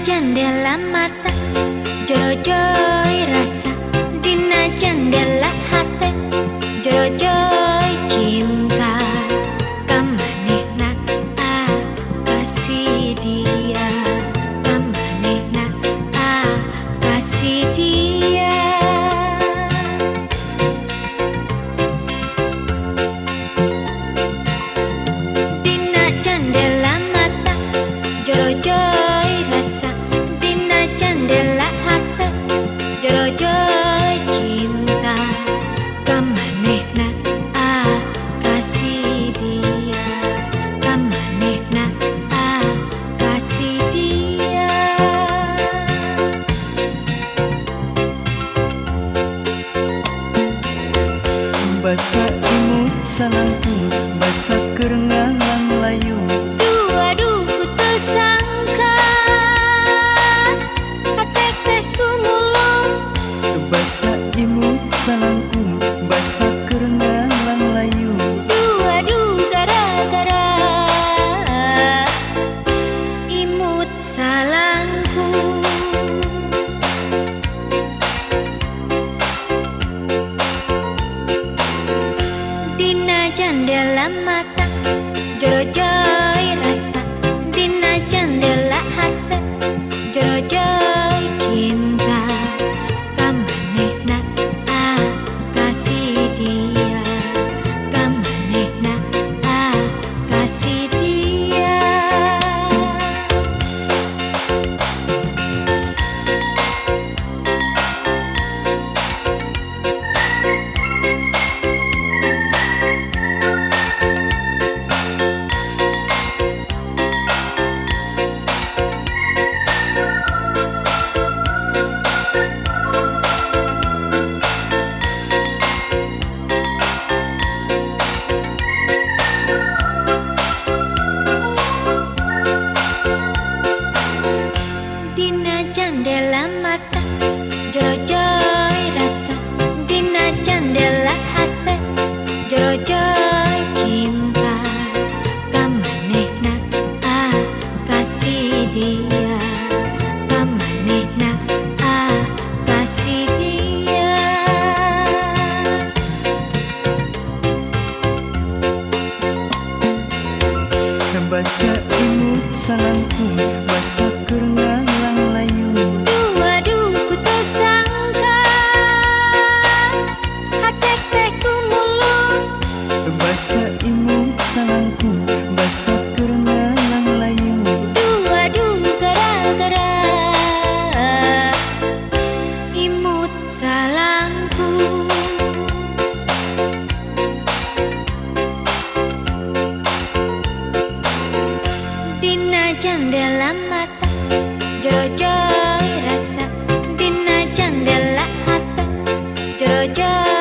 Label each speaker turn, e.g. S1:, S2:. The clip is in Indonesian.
S1: Jendela mata Joro-joy rasa. Dina jendela hati Joro-joy cinta. Kamanehna ah kasih dia? Kamanehna ah kasih dia? Dina jendela mata Joro-joy
S2: Basa imut salangku Basa kerengalang layu.
S1: Duh aduh ku tersangka Hatek teh ku mulung
S2: Basa imut salangku Basa kerengalang layu.
S1: Duh aduh gara-gara Imut salangku jendela mata. Joro-joy basa imut salangkung basa kerenangan Dina dalam mata Joro-joro rasa. Dina dalam mata Joro-joro